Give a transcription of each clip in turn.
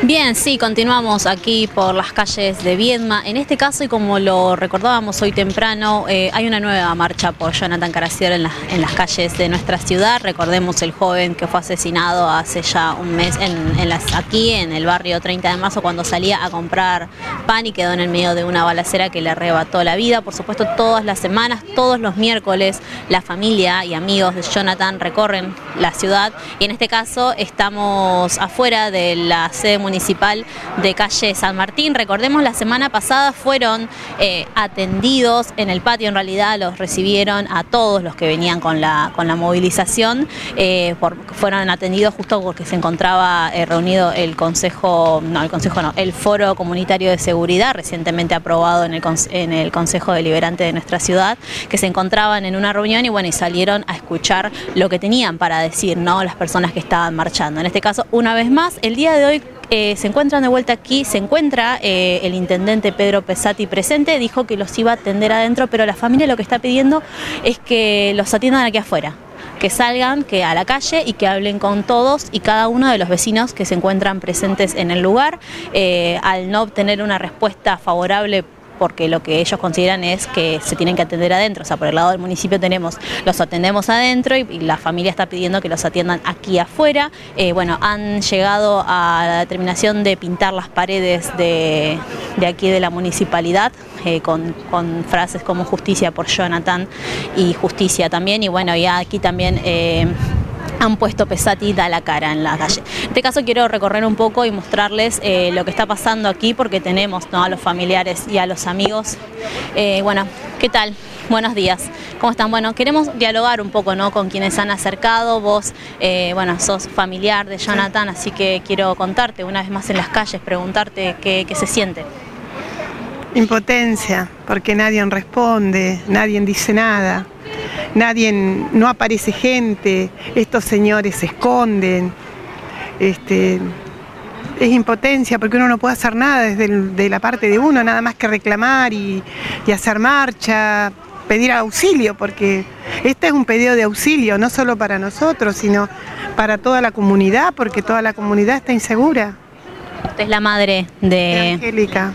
Bien, sí, continuamos aquí por las calles de Viedma. En este caso, y como lo recordábamos hoy temprano, eh, hay una nueva marcha por Jonathan Caraciero en, las calles de nuestra ciudad. Recordemos el joven que fue asesinado hace ya un mes aquí en el barrio 30 de marzo cuando salía a comprar pan y quedó en el medio de una balacera que le arrebató la vida. Por supuesto, todas las semanas, todos los miércoles, la familia y amigos de Jonathan recorren la ciudad. Y en este caso estamos afuera de la sede municipal de calle San Martín. Recordemos, la semana pasada fueron eh, atendidos en el patio, en realidad los recibieron a todos los que venían con la, con la movilización, eh, fueron atendidos justo porque se encontraba eh, reunido el Consejo, no, el Consejo no, el Foro Comunitario de Seguridad, recientemente aprobado en el, en el Consejo Deliberante de nuestra ciudad, que se encontraban en una reunión y bueno, y salieron a escuchar lo que tenían para decir, ¿no? Las personas que estaban marchando. En este caso, una vez más, el día de hoy eh, se encuentran de vuelta aquí, se encuentra eh, el intendente Pedro Pesati presente, dijo que los iba a atender adentro, pero la familia lo que está pidiendo es que los atiendan aquí afuera que salgan que a la calle y que hablen con todos y cada uno de los vecinos que se encuentran presentes en el lugar. Eh, al no obtener una respuesta favorable porque lo que ellos consideran es que se tienen que atender adentro. O sea, por el lado del municipio tenemos, los atendemos adentro y, la familia está pidiendo que los atiendan aquí afuera. Eh, bueno, han llegado a la determinación de pintar las paredes de, aquí de la municipalidad eh, con, frases como justicia por Jonathan y justicia también. Y bueno, ya aquí también... Eh, han puesto pesatita la cara en la calle. En este caso quiero recorrer un poco y mostrarles eh, lo que está pasando aquí porque tenemos a los familiares y a los amigos. Eh, bueno, ¿qué tal? Buenos días. ¿Cómo están? Bueno, queremos dialogar un poco ¿no? con quienes han acercado. Vos, eh, bueno, sos familiar de Jonathan, así que quiero contarte una vez más en las calles, preguntarte qué, qué se siente. Impotencia, porque nadie responde, nadie dice nada nadie, no aparece gente, estos señores se esconden. Este, es impotencia porque uno no puede hacer nada desde de la parte de uno, nada más que reclamar y, y hacer marcha, pedir auxilio, porque este es un pedido de auxilio, no solo para nosotros, sino para toda la comunidad, porque toda la comunidad está insegura. Usted es la madre de, Angélica.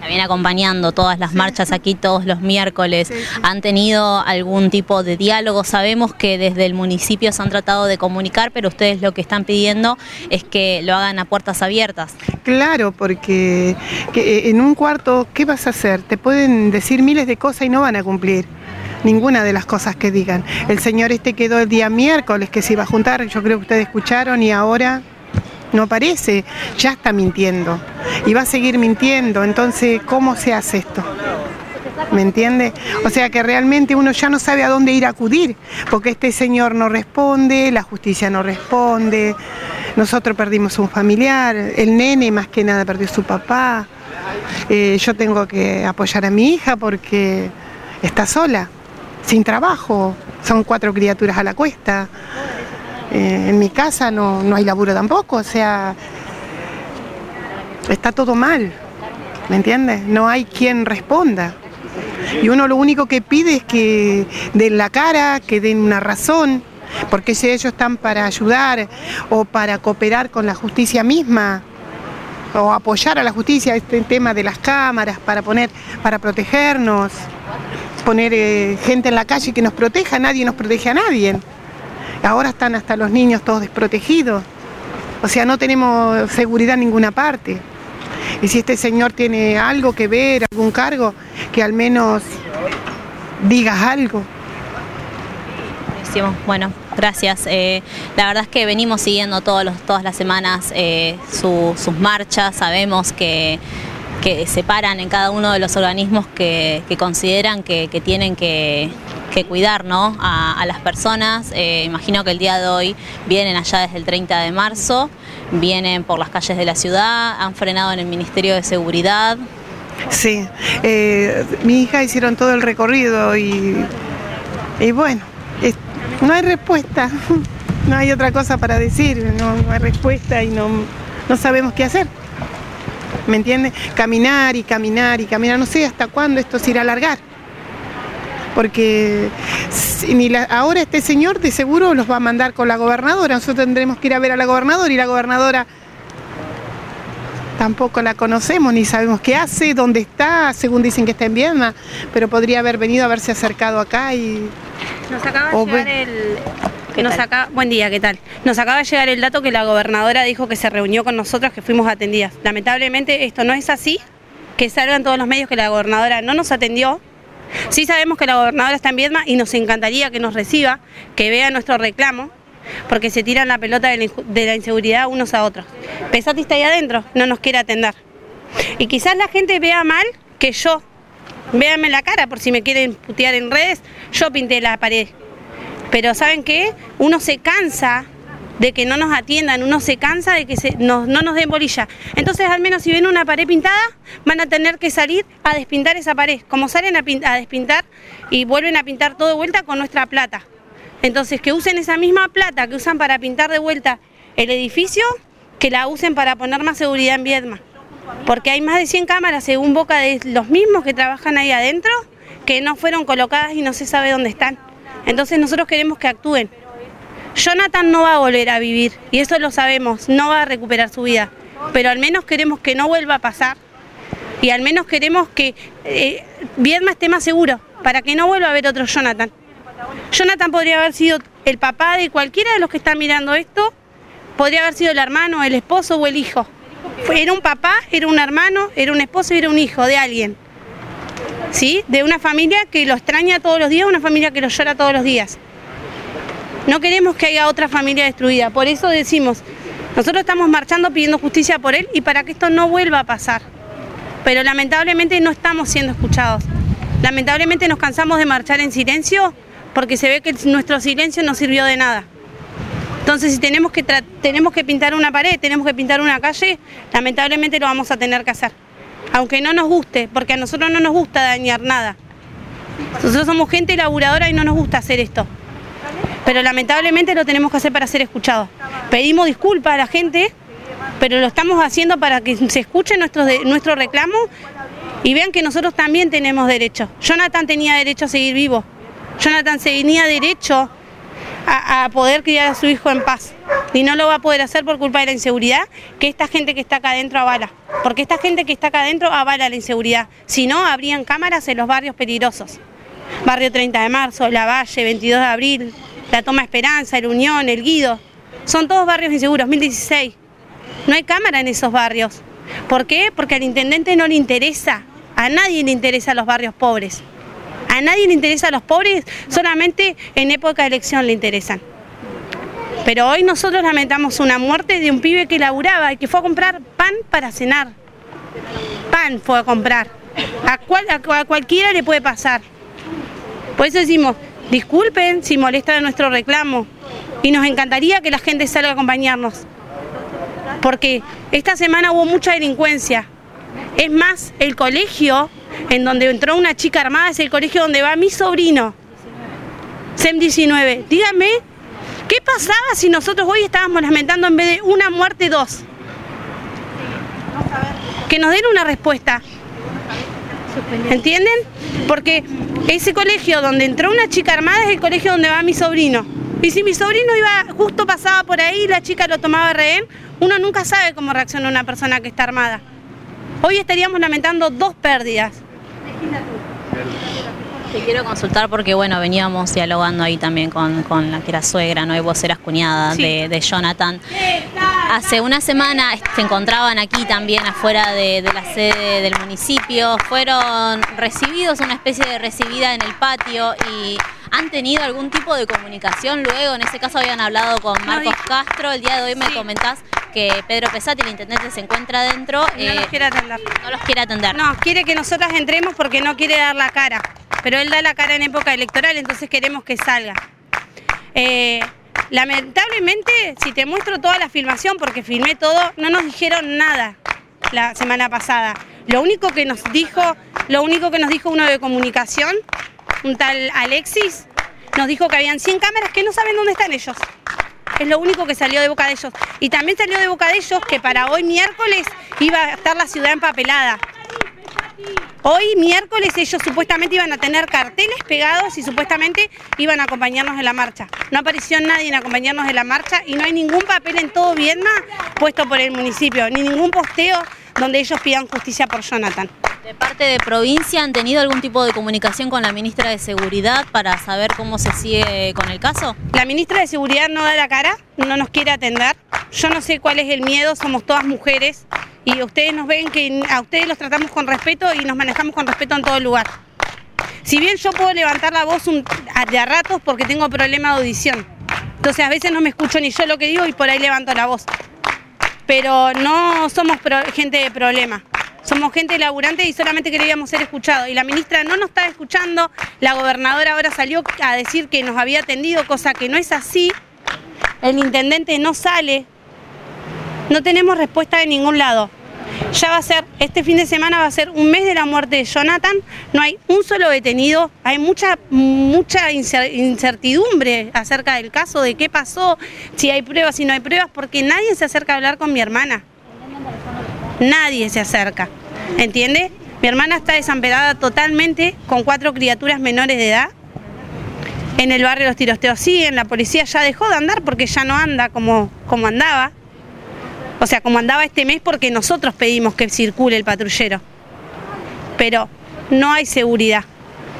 La viene acompañando todas las marchas aquí todos los miércoles. ¿Han tenido algún tipo de diálogo? Sabemos que desde el municipio se han tratado de comunicar, pero ustedes lo que están pidiendo es que lo hagan a puertas abiertas. Claro, porque eh, en un cuarto, ¿qué vas a hacer? Te pueden decir miles de cosas y no van a cumplir ninguna de las cosas que digan. El señor este quedó el día miércoles que se iba a juntar, yo creo que ustedes escucharon y ahora no aparece, ya está mintiendo y va a seguir mintiendo. Entonces, ¿cómo se hace esto? ¿Me entiende? O sea que realmente uno ya no sabe a dónde ir a acudir, porque este señor no responde, la justicia no responde, nosotros perdimos un familiar, el nene más que nada perdió su papá, eh, yo tengo que apoyar a mi hija porque está sola, sin trabajo, son cuatro criaturas a la cuesta. Eh, en mi casa no, no hay laburo tampoco, o sea, está todo mal, ¿me entiendes? No hay quien responda. Y uno lo único que pide es que den la cara, que den una razón, porque si ellos están para ayudar o para cooperar con la justicia misma, o apoyar a la justicia este tema de las cámaras para poner, para protegernos, poner eh, gente en la calle que nos proteja, nadie nos protege a nadie. Ahora están hasta los niños todos desprotegidos. O sea, no tenemos seguridad en ninguna parte. Y si este señor tiene algo que ver, algún cargo, que al menos digas algo. Bueno, gracias. Eh, la verdad es que venimos siguiendo todos los, todas las semanas eh, sus marchas, sabemos que, que se paran en cada uno de los organismos que, consideran que tienen que, que cuidar a, las personas. Eh, imagino que el día de hoy vienen allá desde el 30 de marzo, vienen por las calles de la ciudad, han frenado en el Ministerio de Seguridad. Sí, eh, mi hija hicieron todo el recorrido y, y bueno, no hay respuesta, no hay otra cosa para decir, no, hay respuesta y no, no sabemos qué hacer. ¿Me entiendes? Caminar y caminar y caminar, no sé hasta cuándo esto se irá a alargar porque ni ahora este señor de seguro los va a mandar con la gobernadora, nosotros tendremos que ir a ver a la gobernadora y la gobernadora tampoco la conocemos ni sabemos qué hace, dónde está, según dicen que está en Viedma, pero podría haber venido a haberse acercado acá y... Nos acaba de llegar el... Nos acaba, buen día, ¿qué tal? Nos acaba de llegar el dato que la gobernadora dijo que se reunió con nosotros, que fuimos atendidas. Lamentablemente esto no es así, que salgan todos los medios que la gobernadora no nos atendió. Sí sabemos que la gobernadora está en Viedma y nos encantaría que nos reciba, que vea nuestro reclamo, porque se tiran la pelota de la, inseguridad unos a otros. Pesati está ahí adentro, no nos quiere atender. Y quizás la gente vea mal que yo, véanme la cara por si me quieren putear en redes, yo pinté la pared. Pero ¿saben qué? Uno se cansa de que no nos atiendan, uno se cansa de que no nos den bolilla. Entonces, al menos si ven una pared pintada, van a tener que salir a despintar esa pared. Como salen a, a despintar y vuelven a pintar todo de vuelta con nuestra plata. Entonces, que usen esa misma plata que usan para pintar de vuelta el edificio, que la usen para poner más seguridad en Viedma. Porque hay más de 100 cámaras, según boca de los mismos que trabajan ahí adentro, que no fueron colocadas y no se sabe dónde están. Entonces nosotros queremos que actúen. Jonathan no va a volver a vivir, y eso lo sabemos, no va a recuperar su vida, pero al menos queremos que no vuelva a pasar, y al menos queremos que eh, Viedma esté más seguro, para que no vuelva a haber otro Jonathan. Jonathan podría haber sido el papá de cualquiera de los que están mirando esto, podría haber sido el hermano, el esposo o el hijo. Era un papá, era un hermano, era un esposo y era un hijo de alguien. ¿Sí? De una familia que lo extraña todos los días, una familia que lo llora todos los días. No queremos que haya otra familia destruida, por eso decimos, nosotros estamos marchando pidiendo justicia por él y para que esto no vuelva a pasar. Pero lamentablemente no estamos siendo escuchados. Lamentablemente nos cansamos de marchar en silencio porque se ve que nuestro silencio no sirvió de nada. Entonces, si tenemos que, tenemos que pintar una pared, tenemos que pintar una calle, lamentablemente lo vamos a tener que hacer. Aunque no nos guste, porque a nosotros no nos gusta dañar nada. Nosotros somos gente laburadora y no nos gusta hacer esto. Pero lamentablemente lo tenemos que hacer para ser escuchados. Pedimos disculpas a la gente, pero lo estamos haciendo para que se escuche nuestro, nuestro reclamo y vean que nosotros también tenemos derecho. Jonathan tenía derecho a seguir vivo. Jonathan se venía derecho a, poder criar a su hijo en paz. Y no lo va a poder hacer por culpa de la inseguridad que esta gente que está acá adentro avala. Porque esta gente que está acá adentro avala la inseguridad. Si no, habrían cámaras en los barrios peligrosos. Barrio 30 de marzo, La Valle, 22 de abril, La Toma Esperanza, El Unión, El Guido. Son todos barrios inseguros, 2016. No hay cámara en esos barrios. ¿Por qué? Porque al intendente no le interesa, a nadie le interesa los barrios pobres. A nadie le interesa a los pobres, solamente en época de elección le interesan. Pero hoy nosotros lamentamos una muerte de un pibe que laburaba y que fue a comprar pan para cenar. Pan fue a comprar. A, a, cualquiera le puede pasar. Por eso decimos, disculpen si molesta nuestro reclamo. Y nos encantaría que la gente salga a acompañarnos. Porque esta semana hubo mucha delincuencia. Es más, el colegio en donde entró una chica armada, es el colegio donde va mi sobrino, SEM 19. Dígame, ¿qué pasaba si nosotros hoy estábamos lamentando en vez de una muerte, dos? Que nos den una respuesta. ¿Entienden? Porque ese colegio donde entró una chica armada es el colegio donde va mi sobrino. Y si mi sobrino iba, justo pasaba por ahí, la chica lo tomaba rehén, uno nunca sabe cómo reacciona una persona que está armada. Hoy estaríamos lamentando dos pérdidas. Te quiero consultar porque, bueno, veníamos dialogando ahí también con, la que era suegra, ¿no? Y vos eras cuñada de, Jonathan. Hace una semana se encontraban aquí también afuera de, la sede del municipio. Fueron recibidos, una especie de recibida en el patio y han tenido algún tipo de comunicación luego. En ese caso habían hablado con Marcos Castro. El día de hoy me comentás que Pedro Pesati, el intendente, se encuentra adentro. No los eh, quiere atender. No los quiere atender. No, quiere que nosotras entremos porque no quiere dar la cara. Pero él da la cara en época electoral, entonces queremos que salga. Eh, lamentablemente, si te muestro toda la filmación, porque filmé todo, no nos dijeron nada la semana pasada. Lo único que nos dijo, lo único que nos dijo uno de comunicación, un tal Alexis, nos dijo que habían 100 cámaras que no saben dónde están ellos. Es lo único que salió de boca de ellos. Y también salió de boca de ellos que para hoy miércoles iba a estar la ciudad empapelada. Hoy miércoles ellos supuestamente iban a tener carteles pegados y supuestamente iban a acompañarnos en la marcha. No apareció nadie en acompañarnos en la marcha y no hay ningún papel en todo Vietnam puesto por el municipio, ni ningún posteo donde ellos pidan justicia por Jonathan. De parte de provincia, ¿han tenido algún tipo de comunicación con la ministra de Seguridad para saber cómo se sigue con el caso? La ministra de Seguridad no da la cara, no nos quiere atender. Yo no sé cuál es el miedo, somos todas mujeres y ustedes nos ven que a ustedes los tratamos con respeto y nos manejamos con respeto en todo lugar. Si bien yo puedo levantar la voz de a ratos porque tengo problema de audición, entonces a veces no me escucho ni yo lo que digo y por ahí levanto la voz. Pero no somos gente de problema. Somos gente laburante y solamente queríamos ser escuchados. Y la ministra no nos está escuchando, la gobernadora ahora salió a decir que nos había atendido, cosa que no es así. El intendente no sale. No tenemos respuesta de ningún lado. Ya va a ser, este fin de semana va a ser un mes de la muerte de Jonathan, no hay un solo detenido, hay mucha, mucha incertidumbre acerca del caso, de qué pasó, si hay pruebas, si no hay pruebas, porque nadie se acerca a hablar con mi hermana. Nadie se acerca, ¿entiende? Mi hermana está desamparada totalmente con cuatro criaturas menores de edad. En el barrio los tiroteos siguen, la policía ya dejó de andar porque ya no anda como, como andaba. O sea, como andaba este mes porque nosotros pedimos que circule el patrullero. Pero no hay seguridad,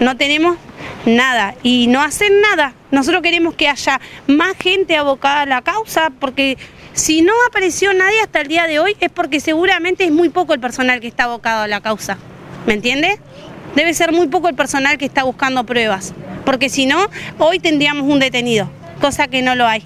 no tenemos nada y no hacen nada. Nosotros queremos que haya más gente abocada a la causa porque si no apareció nadie hasta el día de hoy es porque seguramente es muy poco el personal que está abocado a la causa. ¿Me entiende? Debe ser muy poco el personal que está buscando pruebas, porque si no, hoy tendríamos un detenido, cosa que no lo hay.